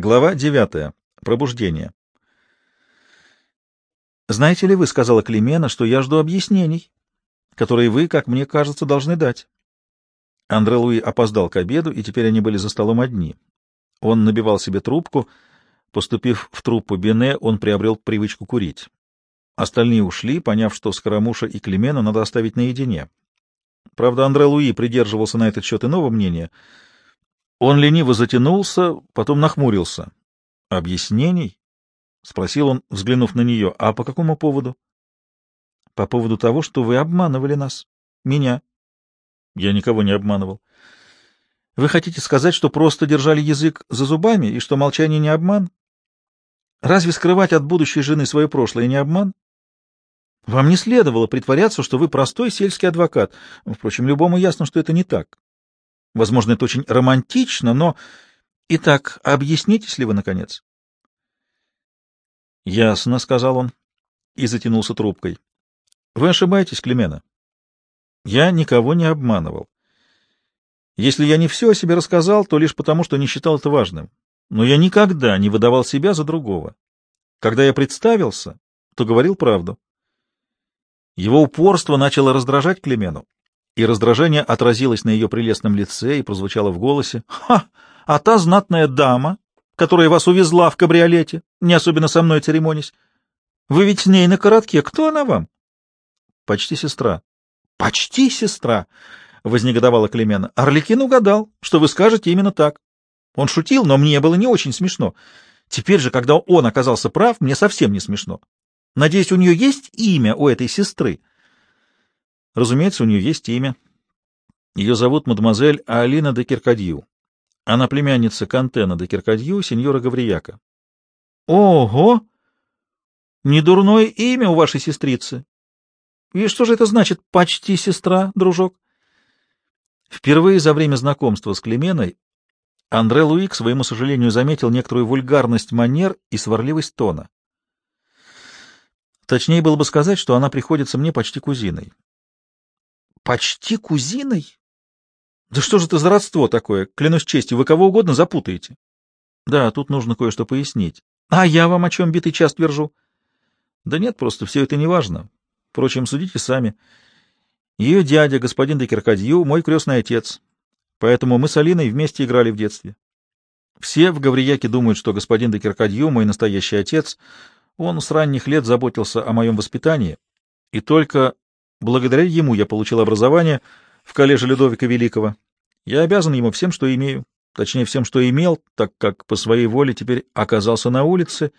Глава 9. Пробуждение. «Знаете ли вы, — сказала Климена, — что я жду объяснений, которые вы, как мне кажется, должны дать». Андре Луи опоздал к обеду, и теперь они были за столом одни. Он набивал себе трубку. Поступив в труппу Бене, он приобрел привычку курить. Остальные ушли, поняв, что Скоромуша и Климену надо оставить наедине. Правда, Андре Луи придерживался на этот счет иного мнения — он лениво затянулся, потом нахмурился. — Объяснений? — спросил он, взглянув на нее. — А по какому поводу? — По поводу того, что вы обманывали нас. Меня. — Я никого не обманывал. — Вы хотите сказать, что просто держали язык за зубами и что молчание не обман? Разве скрывать от будущей жены свое прошлое не обман? Вам не следовало притворяться, что вы простой сельский адвокат. Впрочем, любому ясно, что это не так. Возможно, это очень романтично, но... Итак, объяснитесь ли вы, наконец? — Ясно, — сказал он и затянулся трубкой. — Вы ошибаетесь, Клемена. Я никого не обманывал. Если я не все о себе рассказал, то лишь потому, что не считал это важным. Но я никогда не выдавал себя за другого. Когда я представился, то говорил правду. Его упорство начало раздражать Клемену и раздражение отразилось на ее прелестном лице и прозвучало в голосе. «Ха! А та знатная дама, которая вас увезла в кабриолете, не особенно со мной церемонясь, вы ведь с ней на коротке. Кто она вам?» «Почти сестра». «Почти сестра!» — вознегодовала Клемена. «Орликин угадал, что вы скажете именно так. Он шутил, но мне было не очень смешно. Теперь же, когда он оказался прав, мне совсем не смешно. Надеюсь, у нее есть имя у этой сестры?» Разумеется, у нее есть имя. Ее зовут мадемуазель Алина де Киркадью. Она племянница Кантена де Киркадью, сеньора Гаврияка. — Ого! Недурное имя у вашей сестрицы. И что же это значит «почти сестра», дружок? Впервые за время знакомства с Клеменой Андре Луи, к своему сожалению, заметил некоторую вульгарность манер и сварливость тона. Точнее было бы сказать, что она приходится мне почти кузиной. Почти кузиной? Да что же это за родство такое? Клянусь честью, вы кого угодно запутаете. Да, тут нужно кое-что пояснить. А я вам о чем битый час твержу? Да нет, просто все это не важно. Впрочем, судите сами. Ее дядя, господин де Киркадью, мой крестный отец. Поэтому мы с Алиной вместе играли в детстве. Все в Гаврияке думают, что господин де Киркадью мой настоящий отец. Он с ранних лет заботился о моем воспитании, и только Благодаря ему я получил образование в коллеже Людовика Великого. Я обязан ему всем, что имею, точнее, всем, что имел, так как по своей воле теперь оказался на улице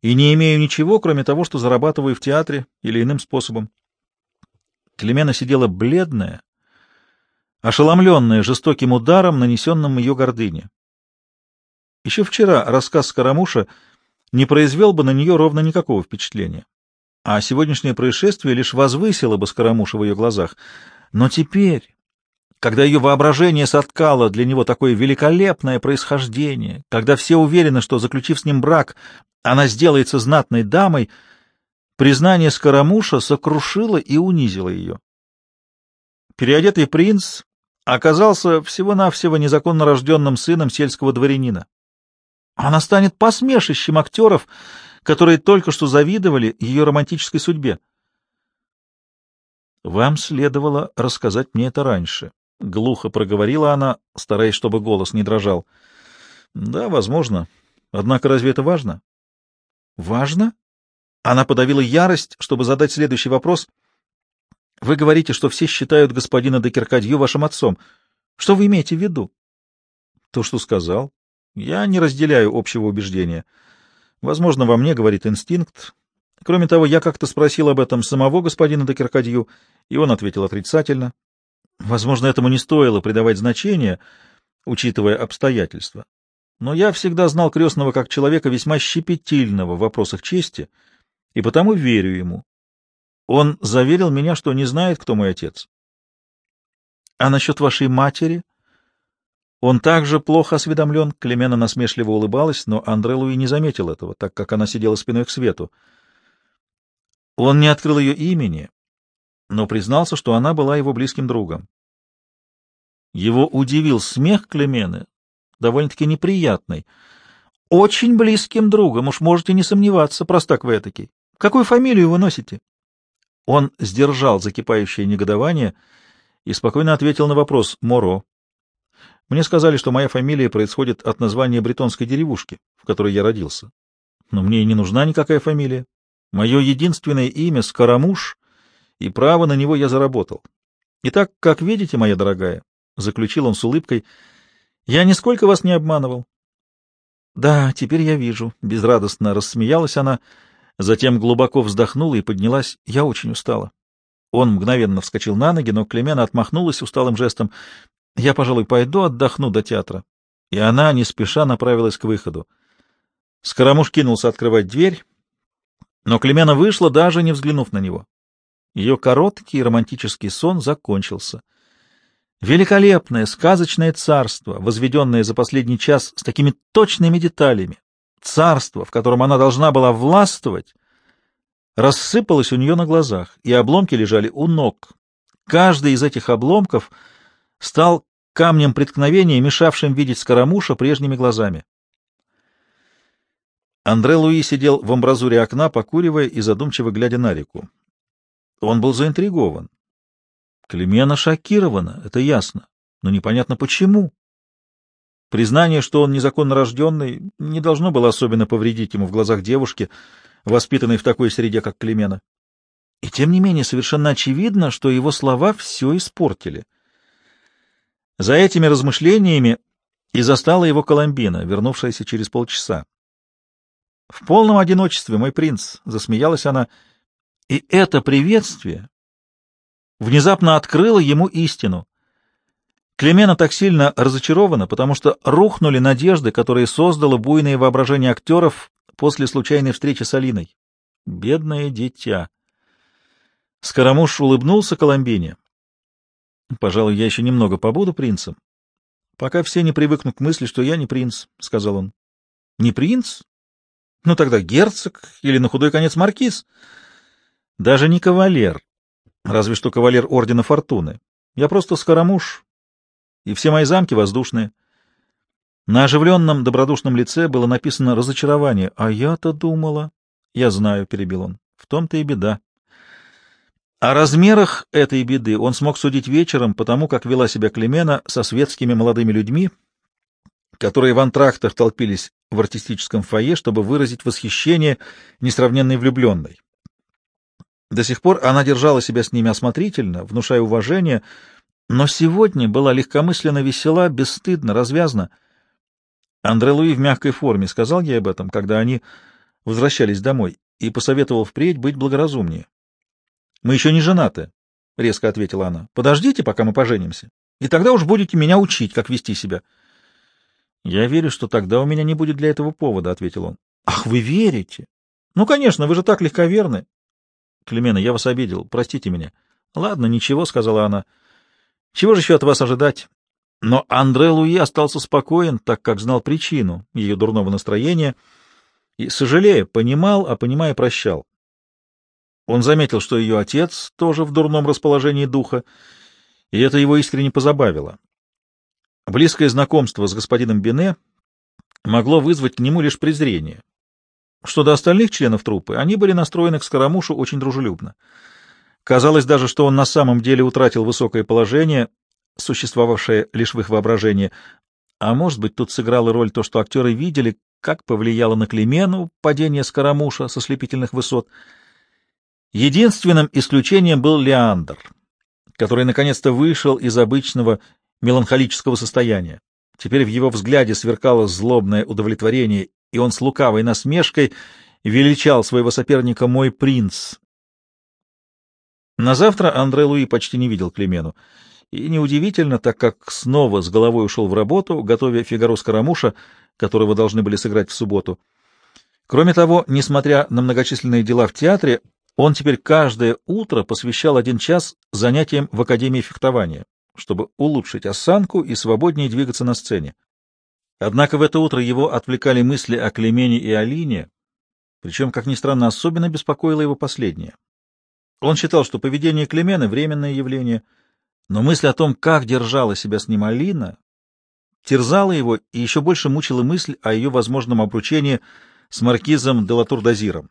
и не имею ничего, кроме того, что зарабатываю в театре или иным способом. Клемена сидела бледная, ошеломленная жестоким ударом, нанесенным ее гордыне. Еще вчера рассказ Скоромуша не произвел бы на нее ровно никакого впечатления а сегодняшнее происшествие лишь возвысило бы Скоромуша в ее глазах. Но теперь, когда ее воображение соткало для него такое великолепное происхождение, когда все уверены, что, заключив с ним брак, она сделается знатной дамой, признание Скоромуша сокрушило и унизило ее. Переодетый принц оказался всего-навсего незаконно рожденным сыном сельского дворянина. Она станет посмешищем актеров, которые только что завидовали ее романтической судьбе. «Вам следовало рассказать мне это раньше», — глухо проговорила она, стараясь, чтобы голос не дрожал. «Да, возможно. Однако разве это важно?» «Важно?» Она подавила ярость, чтобы задать следующий вопрос. «Вы говорите, что все считают господина де Киркадью вашим отцом. Что вы имеете в виду?» «То, что сказал. Я не разделяю общего убеждения». Возможно, во мне говорит инстинкт. Кроме того, я как-то спросил об этом самого господина Декеркадью, и он ответил отрицательно. Возможно, этому не стоило придавать значение, учитывая обстоятельства. Но я всегда знал крестного как человека весьма щепетильного в вопросах чести, и потому верю ему. Он заверил меня, что не знает, кто мой отец. — А насчет вашей матери? Он также плохо осведомлен, Клемена насмешливо улыбалась, но Андре Луи не заметил этого, так как она сидела спиной к свету. Он не открыл ее имени, но признался, что она была его близким другом. Его удивил смех Клемены, довольно-таки неприятный. очень близким другом, уж можете не сомневаться, простак вы этакий. Какую фамилию вы носите? Он сдержал закипающее негодование и спокойно ответил на вопрос «Моро». Мне сказали, что моя фамилия происходит от названия бретонской деревушки, в которой я родился. Но мне и не нужна никакая фамилия. Мое единственное имя — Скоромуш, и право на него я заработал. Итак, как видите, моя дорогая, — заключил он с улыбкой, — я нисколько вас не обманывал. Да, теперь я вижу, — безрадостно рассмеялась она, затем глубоко вздохнула и поднялась. Я очень устала. Он мгновенно вскочил на ноги, но Клемена отмахнулась усталым жестом. Я, пожалуй, пойду отдохну до театра. И она, не спеша, направилась к выходу. Скоромуш кинулся открывать дверь, но Клемена вышла, даже не взглянув на него. Ее короткий романтический сон закончился. Великолепное, сказочное царство, возведенное за последний час с такими точными деталями, царство, в котором она должна была властвовать, рассыпалось у нее на глазах, и обломки лежали у ног. Каждый из этих обломков стал камнем преткновения, мешавшим видеть Скоромуша прежними глазами. Андре Луи сидел в амбразуре окна, покуривая и задумчиво глядя на реку. Он был заинтригован. Клемена шокирована, это ясно, но непонятно почему. Признание, что он незаконно рожденный, не должно было особенно повредить ему в глазах девушки, воспитанной в такой среде, как Клемена. И тем не менее совершенно очевидно, что его слова все испортили. За этими размышлениями и застала его Коломбина, вернувшаяся через полчаса. — В полном одиночестве, мой принц, — засмеялась она, — и это приветствие внезапно открыло ему истину. Клемена так сильно разочарована, потому что рухнули надежды, которые создало буйное воображение актеров после случайной встречи с Алиной. Бедное дитя. Скоромуш улыбнулся Коломбине. — Пожалуй, я еще немного побуду принцем. — Пока все не привыкнут к мысли, что я не принц, — сказал он. — Не принц? Ну тогда герцог или на худой конец маркиз. — даже не кавалер, разве что кавалер Ордена Фортуны. Я просто скоромуш, и все мои замки воздушные. На оживленном добродушном лице было написано разочарование. А я-то думала... Я знаю, — перебил он, — в том-то и беда. О размерах этой беды он смог судить вечером, потому как вела себя Клемена со светскими молодыми людьми, которые в антрактах толпились в артистическом фойе, чтобы выразить восхищение несравненной влюбленной. До сих пор она держала себя с ними осмотрительно, внушая уважение, но сегодня была легкомысленно весела, бесстыдно, развязна. Андре Луи в мягкой форме сказал ей об этом, когда они возвращались домой, и посоветовал впредь быть благоразумнее. — Мы еще не женаты, — резко ответила она. — Подождите, пока мы поженимся, и тогда уж будете меня учить, как вести себя. — Я верю, что тогда у меня не будет для этого повода, — ответил он. — Ах, вы верите? — Ну, конечно, вы же так легковерны. Клемена, я вас обидел, простите меня. — Ладно, ничего, — сказала она. — Чего же еще от вас ожидать? Но Андре Луи остался спокоен, так как знал причину ее дурного настроения и, сожалея, понимал, а понимая, прощал. Он заметил, что ее отец тоже в дурном расположении духа, и это его искренне позабавило. Близкое знакомство с господином Бене могло вызвать к нему лишь презрение, что до остальных членов труппы, они были настроены к Скоромушу очень дружелюбно. Казалось даже, что он на самом деле утратил высокое положение, существовавшее лишь в их воображении. А может быть, тут сыграла роль то, что актеры видели, как повлияло на Клемену падение Скоромуша со слепительных высот. Единственным исключением был Леандр, который наконец-то вышел из обычного меланхолического состояния. Теперь в его взгляде сверкало злобное удовлетворение и он с лукавой насмешкой величал своего соперника «мой принц». На завтра Андре Луи почти не видел Клемену. И неудивительно, так как снова с головой ушел в работу, готовя Фигаро Скоромуша, которого должны были сыграть в субботу. Кроме того, несмотря на многочисленные дела в театре, он теперь каждое утро посвящал один час занятиям в Академии фехтования, чтобы улучшить осанку и свободнее двигаться на сцене. Однако в это утро его отвлекали мысли о Клемене и Алине, причем, как ни странно, особенно беспокоило его последнее. Он считал, что поведение Клемены — временное явление, но мысль о том, как держала себя с ним Алина, терзала его и еще больше мучила мысль о ее возможном обручении с маркизом де Латур-Дазиром.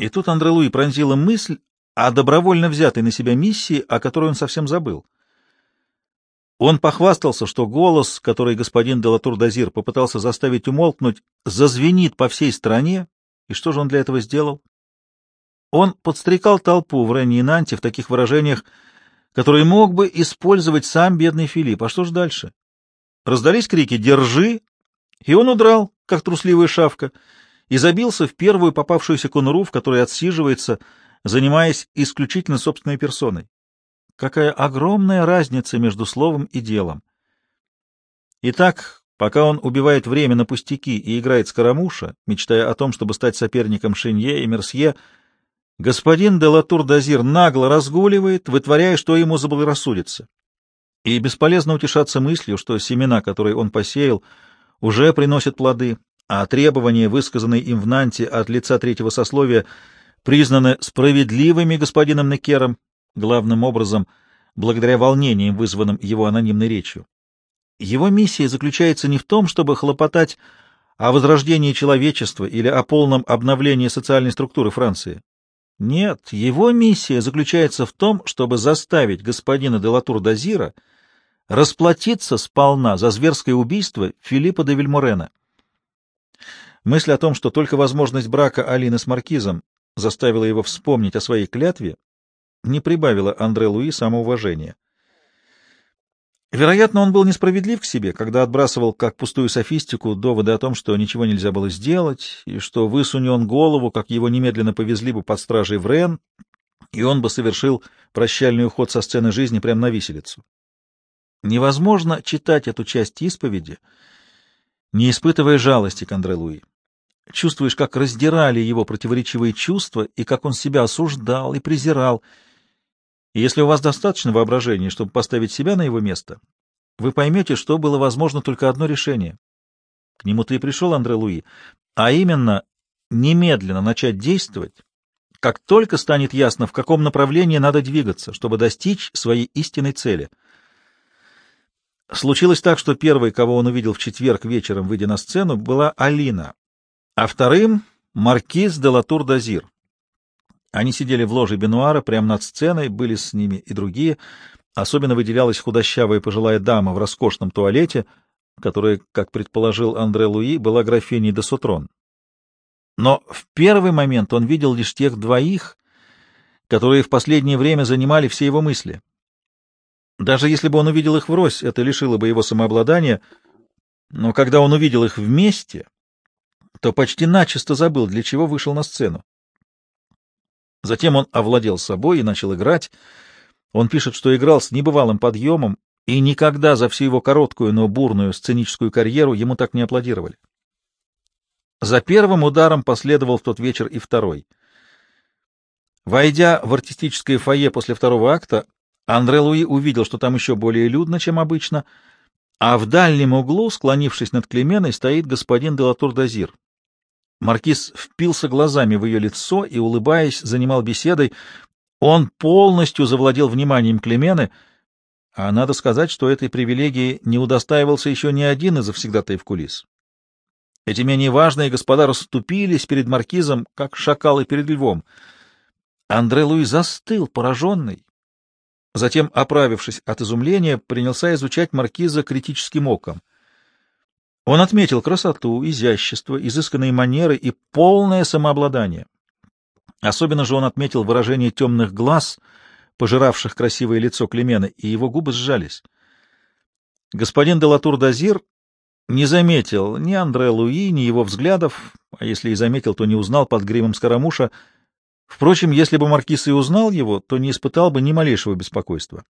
И тут Андре Луи пронзила мысль о добровольно взятой на себя миссии, о которой он совсем забыл. Он похвастался, что голос, который господин де Латур-Дазир попытался заставить умолкнуть, зазвенит по всей стране, и что же он для этого сделал? Он подстрекал толпу в Ренни и Нанте в таких выражениях, которые мог бы использовать сам бедный Филипп. А что ж дальше? Раздались крики «Держи!» и он удрал, как трусливая шавка, и забился в первую попавшуюся конуру, в которой отсиживается, занимаясь исключительно собственной персоной. Какая огромная разница между словом и делом. Итак, пока он убивает время на пустяки и играет скоромуша, мечтая о том, чтобы стать соперником Шинье и Мерсье, господин де Латур-Дазир нагло разгуливает, вытворяя, что ему заблагорассудится. И бесполезно утешаться мыслью, что семена, которые он посеял, уже приносят плоды, а требования, высказанные им в Нанте от лица третьего сословия, признаны справедливыми господином Некером, главным образом благодаря волнениям, вызванным его анонимной речью. Его миссия заключается не в том, чтобы хлопотать о возрождении человечества или о полном обновлении социальной структуры Франции. Нет, его миссия заключается в том, чтобы заставить господина де Латур-Дазира расплатиться сполна за зверское убийство Филиппа де Вильморена. Мысль о том, что только возможность брака Алины с Маркизом заставила его вспомнить о своей клятве, не прибавила Андре Луи самоуважения. Вероятно, он был несправедлив к себе, когда отбрасывал как пустую софистику доводы о том, что ничего нельзя было сделать, и что высуни он голову, как его немедленно повезли бы под стражей в Рен, и он бы совершил прощальный уход со сцены жизни прямо на виселицу. Невозможно читать эту часть исповеди, не испытывая жалости к Андре Луи. Чувствуешь, как раздирали его противоречивые чувства, и как он себя осуждал и презирал, и если у вас достаточно воображения, чтобы поставить себя на его место, вы поймете, что было возможно только одно решение. К нему-то и пришел Андре Луи, а именно немедленно начать действовать, как только станет ясно, в каком направлении надо двигаться, чтобы достичь своей истинной цели. Случилось так, что первой, кого он увидел в четверг вечером, выйдя на сцену, была Алина, а вторым — маркиз де Латур-Дазир. Они сидели в ложе Бенуара прямо над сценой, были с ними и другие. Особенно выделялась худощавая пожилая дама в роскошном туалете, которая, как предположил Андре Луи, была графиней де Сутрон. Но в первый момент он видел лишь тех двоих, которые в последнее время занимали все его мысли. Даже если бы он увидел их врозь, это лишило бы его самообладания, но когда он увидел их вместе, то почти начисто забыл, для чего вышел на сцену. Затем он овладел собой и начал играть. Он пишет, что играл с небывалым подъемом, и никогда за всю его короткую, но бурную сценическую карьеру ему так не аплодировали. За первым ударом последовал в тот вечер и второй. Войдя в артистическое фойе после второго акта, Андре Луи увидел, что там еще более людно, чем обычно, а в дальнем углу, склонившись над Клеменой, стоит господин Делатур-Дазир. Маркиз впился глазами в ее лицо и, улыбаясь, занимал беседой. Он полностью завладел вниманием Клемены, а надо сказать, что этой привилегии не удостаивался еще ни один из завсегдатаев кулис. Эти менее важные господа расступились перед маркизом, как шакалы перед львом. Андре Луи застыл, пораженный. Затем, оправившись от изумления, принялся изучать маркиза критическим оком. Он отметил красоту, изящество, изысканные манеры и полное самообладание. Особенно же он отметил выражение темных глаз, пожиравших красивое лицо Клемена, и его губы сжались. Господин де Латур-Дазир не заметил ни Андре Луи, ни его взглядов, а если и заметил, то не узнал под гримом Скоромуша. Впрочем, если бы Маркиз и узнал его, то не испытал бы ни малейшего беспокойства.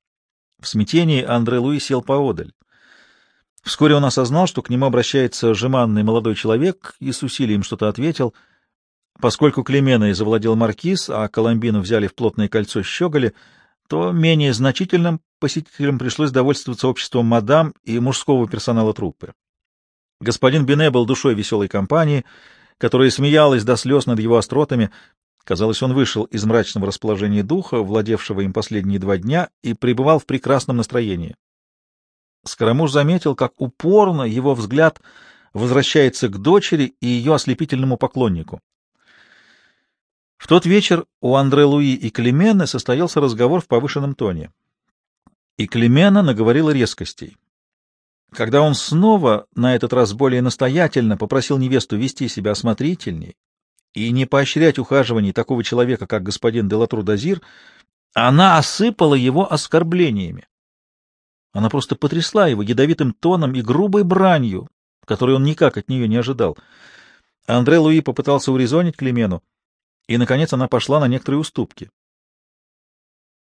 В смятении Андре Луи сел поодаль. Вскоре он осознал, что к нему обращается жеманный молодой человек, и с усилием что-то ответил. Поскольку Клеменой завладел маркиз, а Коломбину взяли в плотное кольцо щеголи, то менее значительным посетителям пришлось довольствоваться обществом мадам и мужского персонала труппы. Господин Бине был душой веселой компании, которая смеялась до слез над его остротами. Казалось, он вышел из мрачного расположения духа, владевшего им последние два дня, и пребывал в прекрасном настроении. Скоромуш заметил, как упорно его взгляд возвращается к дочери и ее ослепительному поклоннику. В тот вечер у Андре Луи и Клемены состоялся разговор в повышенном тоне. И Клемена наговорила резкостей. Когда он снова, на этот раз более настоятельно, попросил невесту вести себя осмотрительней и не поощрять ухаживаний такого человека, как господин Делатру Дазир, она осыпала его оскорблениями. Она просто потрясла его ядовитым тоном и грубой бранью, которой он никак от нее не ожидал. Андре Луи попытался урезонить Клемену, и, наконец, она пошла на некоторые уступки.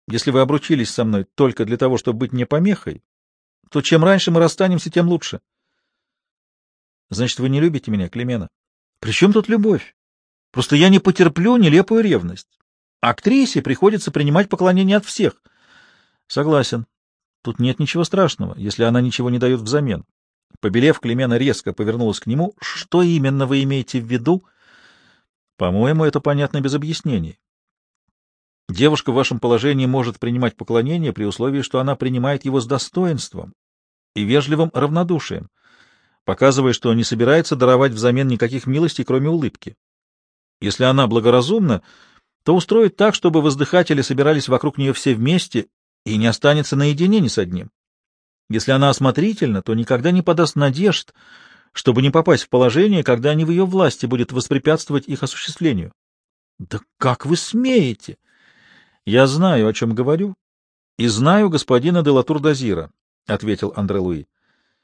Если вы обручились со мной только для того, чтобы быть мне помехой, то чем раньше мы расстанемся, тем лучше. Значит, вы не любите меня, Клемена? При чем тут любовь? Просто я не потерплю нелепую ревность. Актрисе приходится принимать поклонение от всех. Согласен. Тут нет ничего страшного, если она ничего не дает взамен. Побелев, Клемена резко повернулась к нему. Что именно вы имеете в виду? По-моему, это понятно без объяснений. Девушка в вашем положении может принимать поклонение при условии, что она принимает его с достоинством и вежливым равнодушием, показывая, что не собирается даровать взамен никаких милостей, кроме улыбки. Если она благоразумна, то устроит так, чтобы воздыхатели собирались вокруг нее все вместе и не останется наедине ни с одним. Если она осмотрительна, то никогда не подаст надежд, чтобы не попасть в положение, когда не в ее власти будет воспрепятствовать их осуществлению. — Да как вы смеете? — Я знаю, о чем говорю, и знаю господина де Латур-Дазира, — ответил Андре Луи.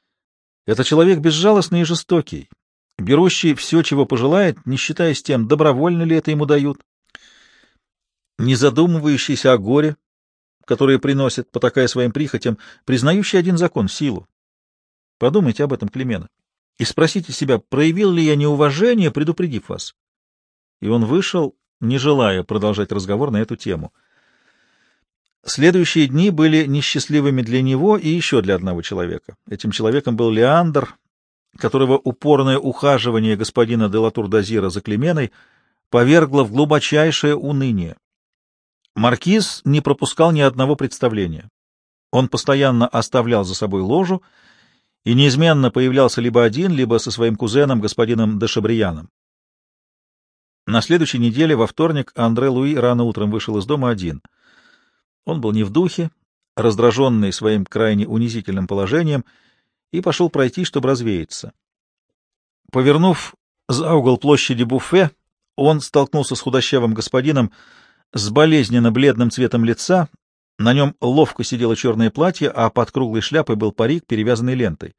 — Это человек безжалостный и жестокий, берущий все, чего пожелает, не считаясь тем, добровольно ли это ему дают, не задумывающийся о горе, которое приносит, потакая своим прихотям, признающий один закон — силу. Подумайте об этом, Климена и спросите себя, проявил ли я неуважение, предупредив вас. И он вышел, не желая продолжать разговор на эту тему. Следующие дни были несчастливыми для него и еще для одного человека. Этим человеком был Леандр, которого упорное ухаживание господина Делатур-Дазира за Клеменой повергло в глубочайшее уныние. Маркиз не пропускал ни одного представления. Он постоянно оставлял за собой ложу и неизменно появлялся либо один, либо со своим кузеном, господином Дешабрияном. На следующей неделе, во вторник, Андре Луи рано утром вышел из дома один. Он был не в духе, раздраженный своим крайне унизительным положением, и пошел пройти, чтобы развеяться. Повернув за угол площади Буфе, он столкнулся с худощавым господином с болезненно бледным цветом лица, на нем ловко сидело черное платье, а под круглой шляпой был парик, перевязанный лентой.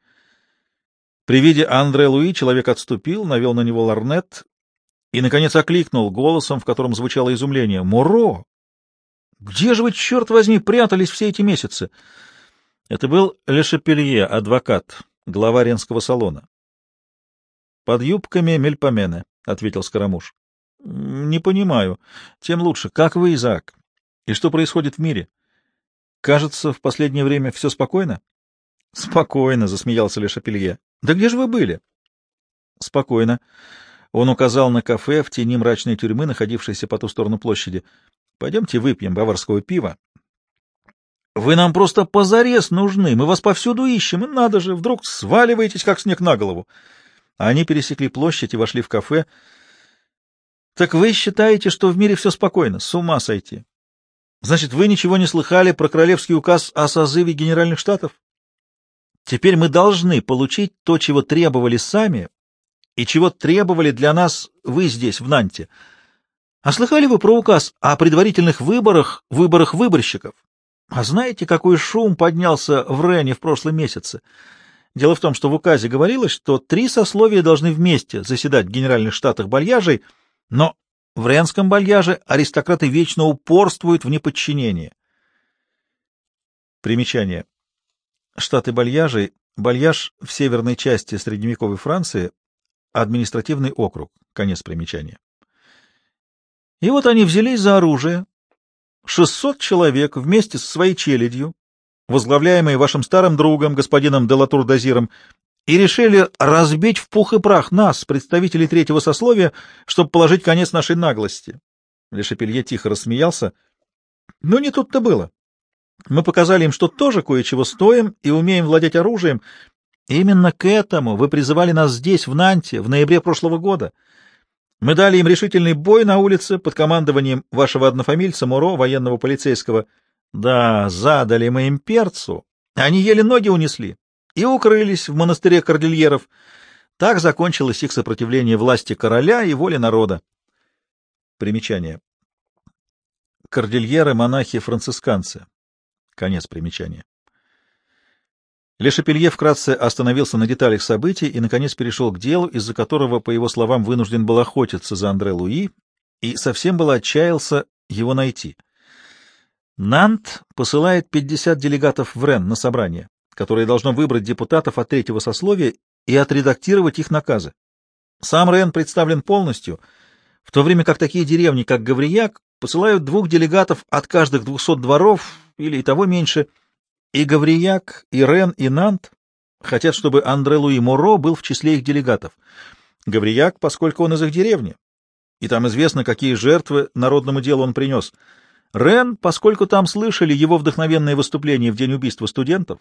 При виде Андре Луи человек отступил, навел на него ларнет и, наконец, окликнул голосом, в котором звучало изумление. «Муро! Где же вы, черт возьми, прятались все эти месяцы?» Это был Лешепелье, адвокат, глава Ренского салона. «Под юбками Мельпомене», — ответил Скоромуш. «Не понимаю. Тем лучше. Как вы, Изаак? И что происходит в мире?» Кажется, в последнее время все спокойно? — Спокойно, — засмеялся Ле Шапелье. — Да где же вы были? — Спокойно. Он указал на кафе в тени мрачной тюрьмы, находившейся по ту сторону площади. — Пойдемте выпьем баварского пива. — Вы нам просто позарез нужны, мы вас повсюду ищем, и надо же, вдруг сваливаетесь, как снег на голову. Они пересекли площадь и вошли в кафе. — Так вы считаете, что в мире все спокойно? С ума сойти! Значит, вы ничего не слыхали про королевский указ о созыве генеральных штатов? Теперь мы должны получить то, чего требовали сами, и чего требовали для нас вы здесь, в Нанте. А слыхали вы про указ о предварительных выборах, выборах выборщиков? А знаете, какой шум поднялся в Рене в прошлом месяце? Дело в том, что в указе говорилось, что три сословия должны вместе заседать в Генеральных Штатах Бальяжей, но в Ренском бальяже аристократы вечно упорствуют в неподчинении. Примечание. Штаты бальяжей, бальяж в северной части средневековой Франции, административный округ. Конец примечания. И вот они взялись за оружие. 600 человек вместе со своей челядью, возглавляемые вашим старым другом, господином Делатур-Дазиром, и решили разбить в пух и прах нас, представителей третьего сословия, чтобы положить конец нашей наглости. Лешепелье тихо рассмеялся. Но не тут-то было. Мы показали им, что тоже кое-чего стоим и умеем владеть оружием. Именно к этому вы призывали нас здесь, в Нанте, в ноябре прошлого года. Мы дали им решительный бой на улице под командованием вашего однофамильца Муро, военного полицейского. Да, задали мы им перцу. Они еле ноги унесли и укрылись в монастыре кордильеров. Так закончилось их сопротивление власти короля и воле народа. Примечание. Кордильеры — монахи-францисканцы. Конец примечания. Лешапелье вкратце остановился на деталях событий и, наконец, перешел к делу, из-за которого, по его словам, вынужден был охотиться за Андре Луи и совсем было отчаялся его найти. Нант посылает 50 делегатов в Рен на собрание, которое должно выбрать депутатов от третьего сословия и отредактировать их наказы. Сам Рен представлен полностью, в то время как такие деревни, как Гаврияк, посылают двух делегатов от каждых двухсот дворов или и того меньше, и Гаврияк, и Рен, и Нант хотят, чтобы Андре Луи Моро был в числе их делегатов. Гаврияк, поскольку он из их деревни, и там известно, какие жертвы народному делу он принес. Рен, поскольку там слышали его вдохновенные выступления в день убийства студентов.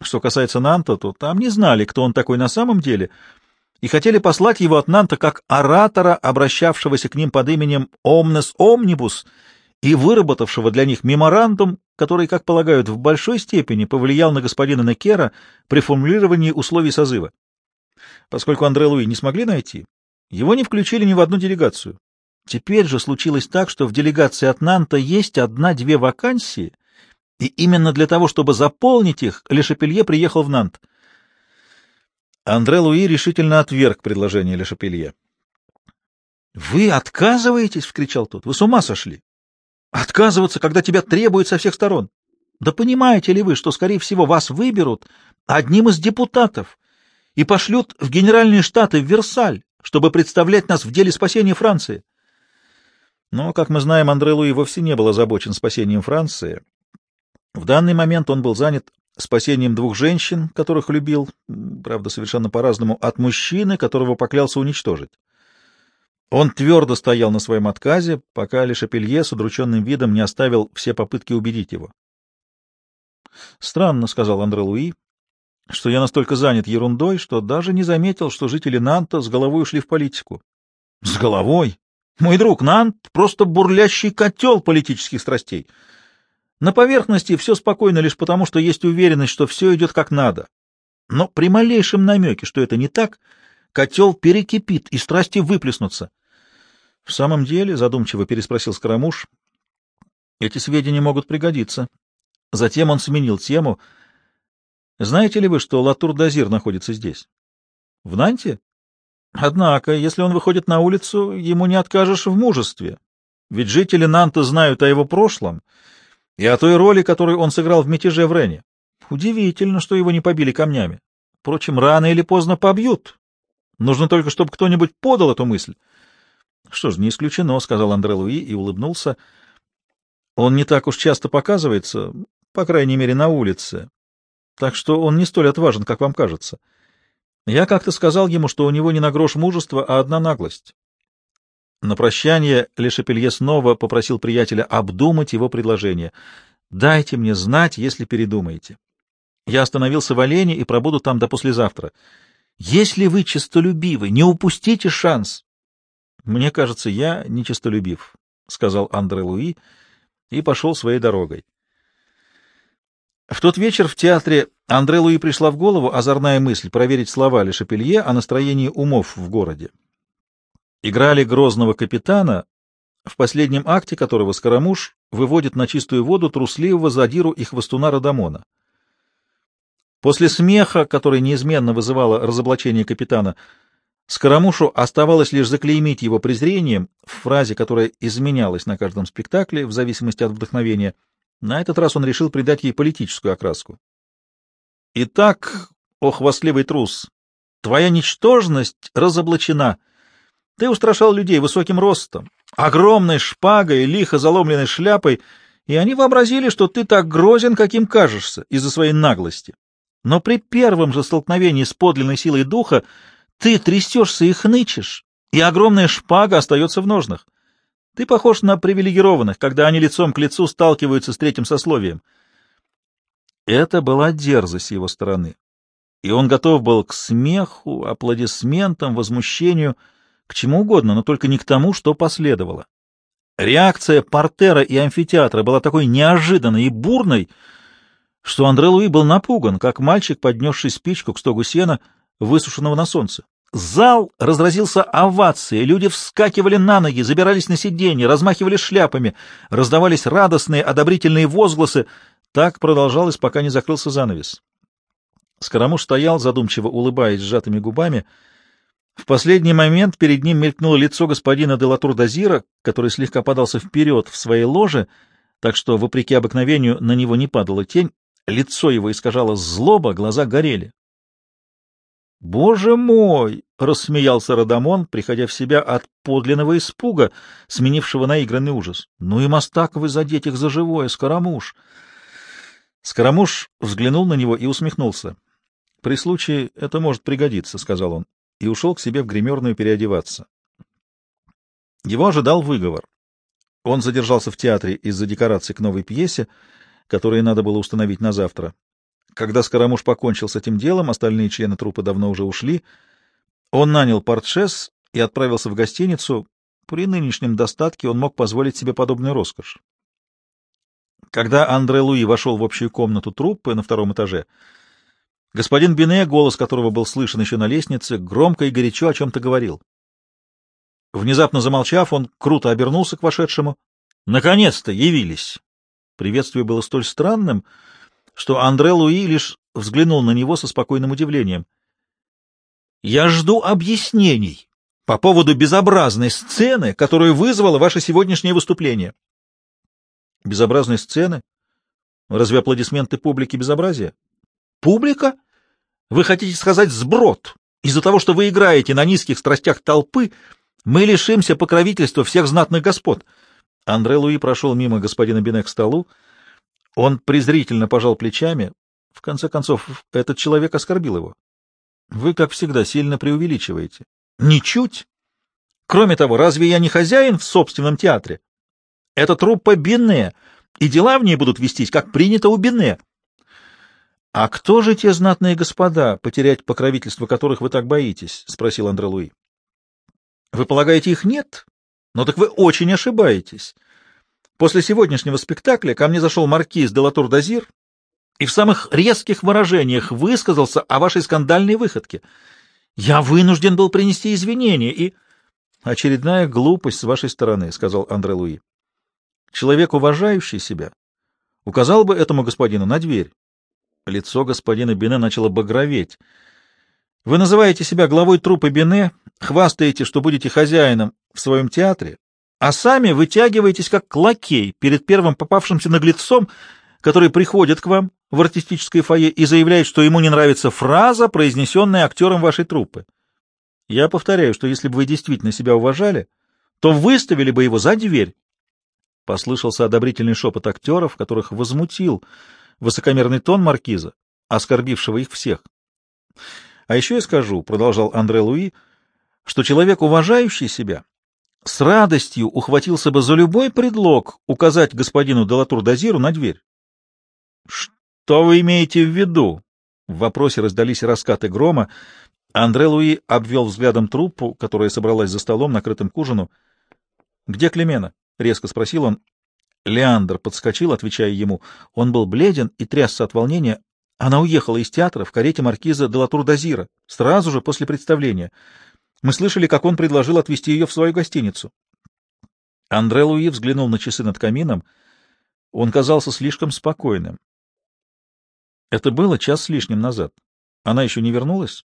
Что касается Нанта, то там не знали, кто он такой на самом деле, и хотели послать его от Нанта как оратора, обращавшегося к ним под именем «Omnes Omnibus», и выработавшего для них меморандум, который, как полагают, в большой степени повлиял на господина Некера при формулировании условий созыва. Поскольку Андре Луи не смогли найти, его не включили ни в одну делегацию. Теперь же случилось так, что в делегации от Нанта есть одна-две вакансии, и именно для того, чтобы заполнить их, Лешапелье приехал в Нант. Андре Луи решительно отверг предложение Лешапелье. — Вы отказываетесь? — вскричал тот. — Вы с ума сошли? Отказываться, когда тебя требуют со всех сторон. Да понимаете ли вы, что, скорее всего, вас выберут одним из депутатов и пошлют в Генеральные Штаты в Версаль, чтобы представлять нас в деле спасения Франции? Но, как мы знаем, Андре Луи вовсе не был озабочен спасением Франции. В данный момент он был занят спасением двух женщин, которых любил, правда, совершенно по-разному, от мужчины, которого поклялся уничтожить. Он твердо стоял на своем отказе, пока Лешапелье с удрученным видом не оставил все попытки убедить его. «Странно», — сказал Андре Луи, — «что я настолько занят ерундой, что даже не заметил, что жители Нанта с головой ушли в политику». «С головой? Мой друг, Нант — просто бурлящий котел политических страстей. На поверхности все спокойно лишь потому, что есть уверенность, что все идет как надо. Но при малейшем намеке, что это не так, котел перекипит, и страсти выплеснутся. — В самом деле, — задумчиво переспросил Скоромуш, — эти сведения могут пригодиться. Затем он сменил тему. — Знаете ли вы, что Латур-Дазир находится здесь? — В Нанте? Однако, если он выходит на улицу, ему не откажешь в мужестве. Ведь жители Нанта знают о его прошлом и о той роли, которую он сыграл в мятеже в Рене. Удивительно, что его не побили камнями. Впрочем, рано или поздно побьют. Нужно только, чтобы кто-нибудь подал эту мысль. — Что ж, не исключено, — сказал Андре Луи и улыбнулся. — Он не так уж часто показывается, по крайней мере, на улице. Так что он не столь отважен, как вам кажется. Я как-то сказал ему, что у него не на грош мужества, а одна наглость. На прощание Лешепелье снова попросил приятеля обдумать его предложение. «Дайте мне знать, если передумаете. Я остановился в Олене и пробуду там до послезавтра. Если вы честолюбивы, не упустите шанс. Мне кажется, я нечистолюбив, — сказал Андре Луи и пошел своей дорогой. В тот вечер в театре Андре Луи пришла в голову озорная мысль проверить слова Ле Шапелье о настроении умов в городе. Играли грозного капитана, в последнем акте которого Скоромуш выводит на чистую воду трусливого задиру и хвостуна Радамона. После смеха, который неизменно вызывало разоблачение капитана, Скоромушу оставалось лишь заклеймить его презрением в фразе, которая изменялась на каждом спектакле в зависимости от вдохновения. На этот раз он решил придать ей политическую окраску. «Итак, о хвастливый трус, твоя ничтожность разоблачена. Ты устрашал людей высоким ростом, огромной шпагой, лихо заломленной шляпой, и они вообразили, что ты так грозен, каким кажешься, из-за своей наглости. Но при первом же столкновении с подлинной силой духа ты трясешься и хнычешь, и огромная шпага остается в ножнах. Ты похож на привилегированных, когда они лицом к лицу сталкиваются с третьим сословием. Это была дерзость его стороны, и он готов был к смеху, аплодисментам, возмущению, к чему угодно, но только не к тому, что последовало. Реакция портера и амфитеатра была такой неожиданной и бурной, что Андре Луи был напуган, как мальчик, поднесший спичку к стогу сена, высушенного на солнце. Зал разразился овацией, люди вскакивали на ноги, забирались на сиденья, размахивали шляпами, раздавались радостные, одобрительные возгласы. Так продолжалось, пока не закрылся занавес. Скоромуш стоял, задумчиво улыбаясь сжатыми губами. В последний момент перед ним мелькнуло лицо господина Делатур-Дазира, который слегка подался вперед в своей ложе, так что, вопреки обыкновению, на него не падала тень. Лицо его искажало злоба, глаза горели. «Боже мой!» — рассмеялся Радамон, приходя в себя от подлинного испуга, сменившего наигранный ужас. «Ну и мастак вы задеть их за живое, Скоромуш!» Скоромуш взглянул на него и усмехнулся. «При случае это может пригодиться», — сказал он, и ушел к себе в гримерную переодеваться. Его ожидал выговор. Он задержался в театре из-за декораций к новой пьесе, которые надо было установить на завтра. Когда Скоромуш покончил с этим делом, остальные члены труппы давно уже ушли. Он нанял портшес и отправился в гостиницу. При нынешнем достатке он мог позволить себе подобную роскошь. Когда Андре Луи вошел в общую комнату труппы на втором этаже, господин Бине, голос которого был слышен еще на лестнице, громко и горячо о чем-то говорил. Внезапно замолчав, он круто обернулся к вошедшему. «Наконец-то явились!» Приветствие было столь странным, что Андре Луи лишь взглянул на него со спокойным удивлением. «Я жду объяснений по поводу безобразной сцены, которую вызвало ваше сегодняшнее выступление». «Безобразной сцены? Разве аплодисменты публики безобразие?» «Публика? Вы хотите сказать сброд? Из-за того, что вы играете на низких страстях толпы, мы лишимся покровительства всех знатных господ». Андре Луи прошел мимо господина Бине к столу, он презрительно пожал плечами. В конце концов, этот человек оскорбил его. Вы, как всегда, сильно преувеличиваете. Ничуть. Кроме того, разве я не хозяин в собственном театре? Это труппа Бенне, и дела в ней будут вестись, как принято у Бенне. — А кто же те знатные господа, потерять покровительство которых вы так боитесь? — спросил Андре Луи. — Вы полагаете, их нет? Но так вы очень ошибаетесь. После сегодняшнего спектакля ко мне зашел маркиз де Латур-Дазир и в самых резких выражениях высказался о вашей скандальной выходке. Я вынужден был принести извинения и... — Очередная глупость с вашей стороны, — сказал Андре Луи. Человек, уважающий себя, указал бы этому господину на дверь. Лицо господина Бене начало багроветь. Вы называете себя главой труппы Бене, хвастаете, что будете хозяином в своем театре, а сами вытягиваетесь как лакей перед первым попавшимся наглецом, который приходит к вам в артистическое фойе и заявляет, что ему не нравится фраза, произнесенная актером вашей труппы. Я повторяю, что если бы вы действительно себя уважали, то выставили бы его за дверь. Послышался одобрительный шепот актеров, которых возмутил высокомерный тон маркиза, оскорбившего их всех. — А еще я скажу, — продолжал Андре Луи, — что человек, уважающий себя, с радостью ухватился бы за любой предлог указать господину Делатур-Дазиру на дверь. — Что вы имеете в виду? В вопросе раздались раскаты грома. Андре Луи обвел взглядом труппу, которая собралась за столом, накрытым к ужину. — Где Клемена? — резко спросил он. Леандр подскочил, отвечая ему. Он был бледен и трясся от волнения. Она уехала из театра в карете маркиза Делатур-Дазира, сразу же после представления. Мы слышали, как он предложил отвезти ее в свою гостиницу. Андре Луи взглянул на часы над камином. Он казался слишком спокойным. Это было час с лишним назад. Она еще не вернулась?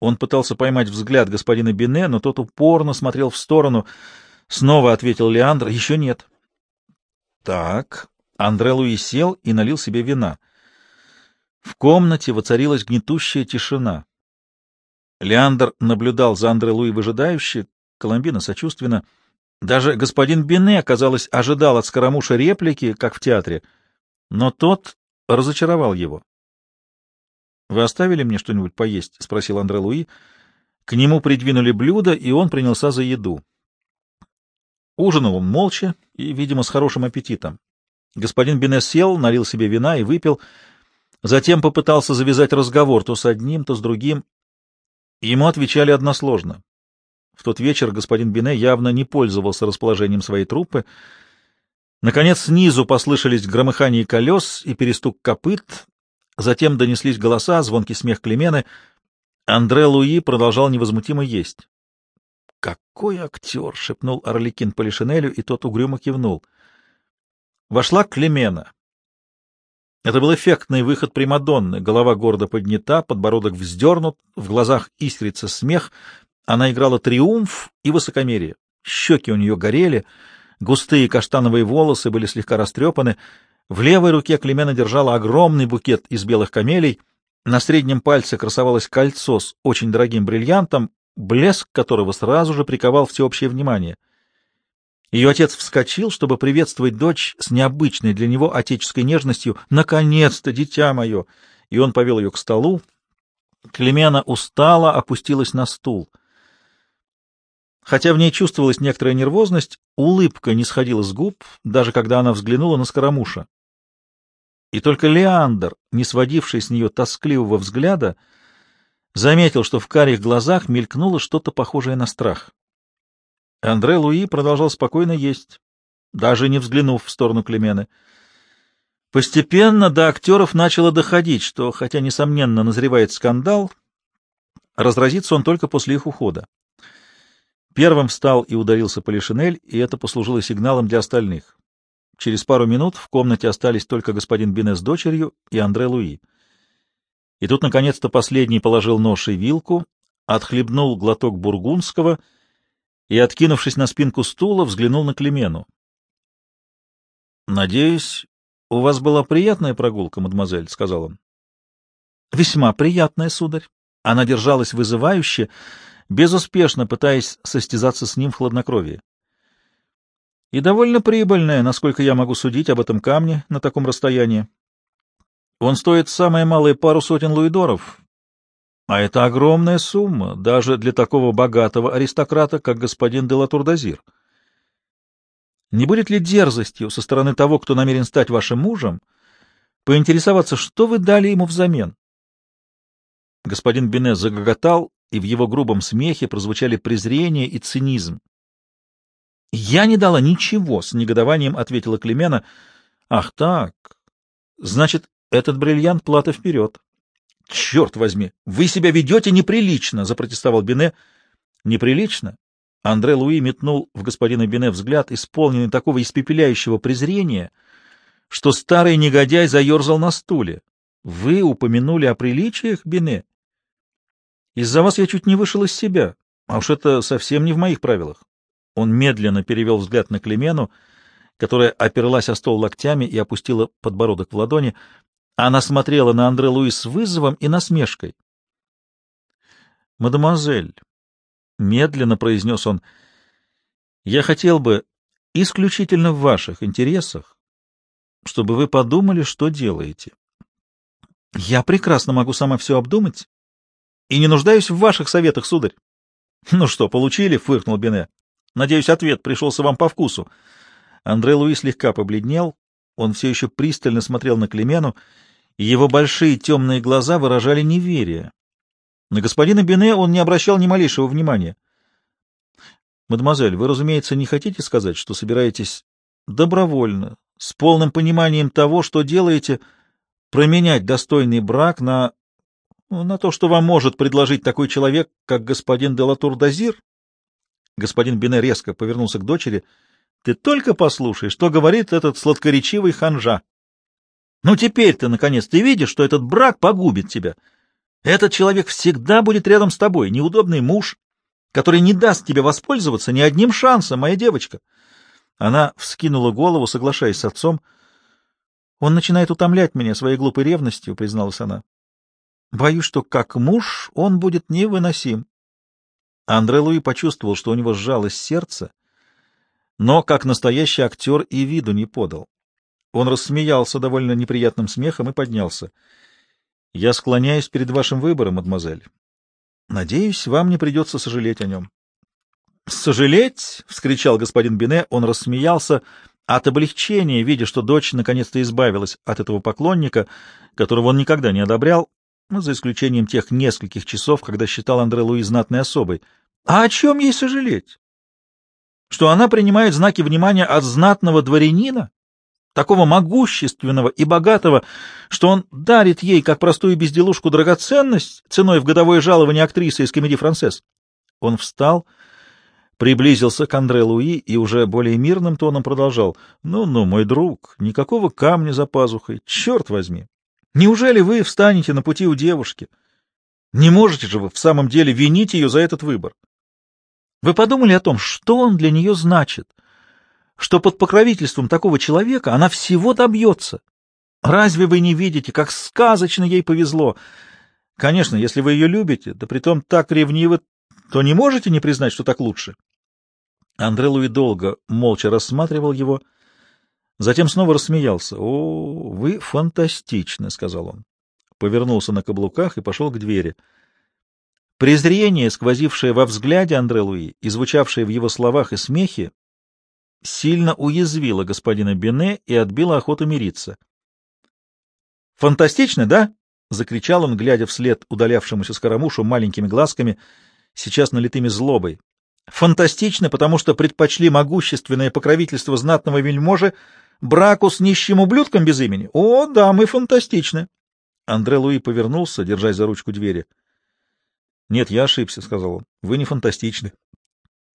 Он пытался поймать взгляд господина Бине, но тот упорно смотрел в сторону. Снова ответил Леандр. Еще нет. Так. Андре Луи сел и налил себе вина. В комнате воцарилась гнетущая тишина. Леандр наблюдал за Андре Луи выжидающе, Коломбина сочувственно. Даже господин Бине, казалось, ожидал от Скоромуша реплики, как в театре, но тот разочаровал его. — Вы оставили мне что-нибудь поесть? — спросил Андре Луи. К нему придвинули блюдо, и он принялся за еду. Ужинал он молча и, видимо, с хорошим аппетитом. Господин Бине сел, налил себе вина и выпил. Затем попытался завязать разговор то с одним, то с другим. Ему отвечали односложно. В тот вечер господин Бине явно не пользовался расположением своей труппы. Наконец снизу послышались громыхание колес и перестук копыт, затем донеслись голоса, звонкий смех Клемены. Андре Луи продолжал невозмутимо есть. «Какой актер!» — шепнул Орликин Полишинелю, и тот угрюмо кивнул. Вошла Клемена. Это был эффектный выход Примадонны. Голова гордо поднята, подбородок вздернут, в глазах искрится смех. Она играла триумф и высокомерие. Щеки у нее горели, густые каштановые волосы были слегка растрепаны. В левой руке Клемена держала огромный букет из белых камелий. На среднем пальце красовалось кольцо с очень дорогим бриллиантом, блеск которого сразу же приковал всеобщее внимание. Ее отец вскочил, чтобы приветствовать дочь с необычной для него отеческой нежностью. «Наконец-то, дитя мое!» И он повел ее к столу. Клемена устала, опустилась на стул. Хотя в ней чувствовалась некоторая нервозность, улыбка не сходила с губ, даже когда она взглянула на Скоромуша. И только Леандр, не сводивший с нее тоскливого взгляда, — заметил, что в карих глазах мелькнуло что-то похожее на страх. Андре Луи продолжал спокойно есть, даже не взглянув в сторону Клемены. Постепенно до актеров начало доходить, что, хотя, несомненно, назревает скандал, разразится он только после их ухода. Первым встал и ударился Полишинель, и это послужило сигналом для остальных. Через пару минут в комнате остались только господин Бине с дочерью и Андре Луи. И тут, наконец-то, последний положил нож и вилку, отхлебнул глоток бургундского и, откинувшись на спинку стула, взглянул на Клемену. — Надеюсь, у вас была приятная прогулка, мадемуазель, — сказал он. — Весьма приятная, сударь. Она держалась вызывающе, безуспешно пытаясь состязаться с ним в хладнокровии. — И довольно прибыльная, насколько я могу судить об этом камне на таком расстоянии. Он стоит самое малое пару сотен луидоров, а это огромная сумма даже для такого богатого аристократа, как господин де Латурдазир. Не будет ли дерзостью со стороны того, кто намерен стать вашим мужем, поинтересоваться, что вы дали ему взамен? Господин Бене загоготал, и в его грубом смехе прозвучали презрение и цинизм. «Я не дала ничего», — с негодованием ответила Клемена. «Ах так! Значит, этот бриллиант — плата вперед. — Черт возьми! Вы себя ведете неприлично! — запротестовал Бине. — Неприлично? Андре Луи метнул в господина Бине взгляд, исполненный такого испепеляющего презрения, что старый негодяй заерзал на стуле. — Вы упомянули о приличиях, Бине? Из-за вас я чуть не вышел из себя, а уж это совсем не в моих правилах. Он медленно перевел взгляд на Клемену, которая оперлась о стол локтями и опустила подбородок в ладони. Она смотрела на Андре Луи с вызовом и насмешкой. «Мадемуазель», — медленно произнес он, — «я хотел бы исключительно в ваших интересах, чтобы вы подумали, что делаете. Я прекрасно могу сама все обдумать и не нуждаюсь в ваших советах, сударь». «Ну что, получили?» — фыркнул Бене. «Надеюсь, ответ пришелся вам по вкусу». Андре Луи слегка побледнел, он все еще пристально смотрел на Клемену, и его большие темные глаза выражали неверие. На господина Бене он не обращал ни малейшего внимания. — Мадемуазель, вы, разумеется, не хотите сказать, что собираетесь добровольно, с полным пониманием того, что делаете, променять достойный брак на... на то, что вам может предложить такой человек, как господин Делатур-Дазир? Господин Бене резко повернулся к дочери — ты только послушай, что говорит этот сладкоречивый ханжа. Ну теперь ты, наконец, ты видишь, что этот брак погубит тебя. Этот человек всегда будет рядом с тобой, неудобный муж, который не даст тебе воспользоваться ни одним шансом, моя девочка. Она вскинула голову, соглашаясь с отцом. Он начинает утомлять меня своей глупой ревностью, призналась она. Боюсь, что как муж он будет невыносим. Андре Луи почувствовал, что у него сжалось сердце, но, как настоящий актер, и виду не подал. Он рассмеялся довольно неприятным смехом и поднялся. — Я склоняюсь перед вашим выбором, мадемуазель. Надеюсь, вам не придется сожалеть о нем. — Сожалеть? — вскричал господин Бине. Он рассмеялся, от облегчения, видя, что дочь наконец-то избавилась от этого поклонника, которого он никогда не одобрял, ну, за исключением тех нескольких часов, когда считал Андре Луи знатной особой. А о чем ей сожалеть? Что она принимает знаки внимания от знатного дворянина, такого могущественного и богатого, что он дарит ей, как простую безделушку, драгоценность ценой в годовое жалование актрисы из комедии «Францесс». Он встал, приблизился к Андре Луи и уже более мирным тоном продолжал. «Ну-ну, мой друг, никакого камня за пазухой, черт возьми! Неужели вы встанете на пути у девушки? Не можете же вы в самом деле винить ее за этот выбор? Вы подумали о том, что он для нее значит?» Что под покровительством такого человека она всего добьется. Разве вы не видите, как сказочно ей повезло? Конечно, если вы ее любите, да притом так ревнивы, то не можете не признать, что так лучше. Андре Луи долго молча рассматривал его, затем снова рассмеялся. — О, вы фантастичны, — сказал он. Повернулся на каблуках и пошел к двери. Презрение, сквозившее во взгляде Андре Луи и звучавшее в его словах и смехе, сильно уязвила господина Бене и отбила охоту мириться. «Фантастично, да?» — закричал он, глядя вслед удалявшемуся скоромушу маленькими глазками, сейчас налитыми злобой. «Фантастично, потому что предпочли могущественное покровительство знатного вельможи браку с нищим ублюдком без имени? О, да, мы фантастичны!» Андре Луи повернулся, держась за ручку двери. «Нет, я ошибся», — сказал он. «Вы не фантастичны.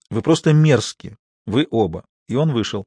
Вы просто мерзкие. Вы оба и он вышел.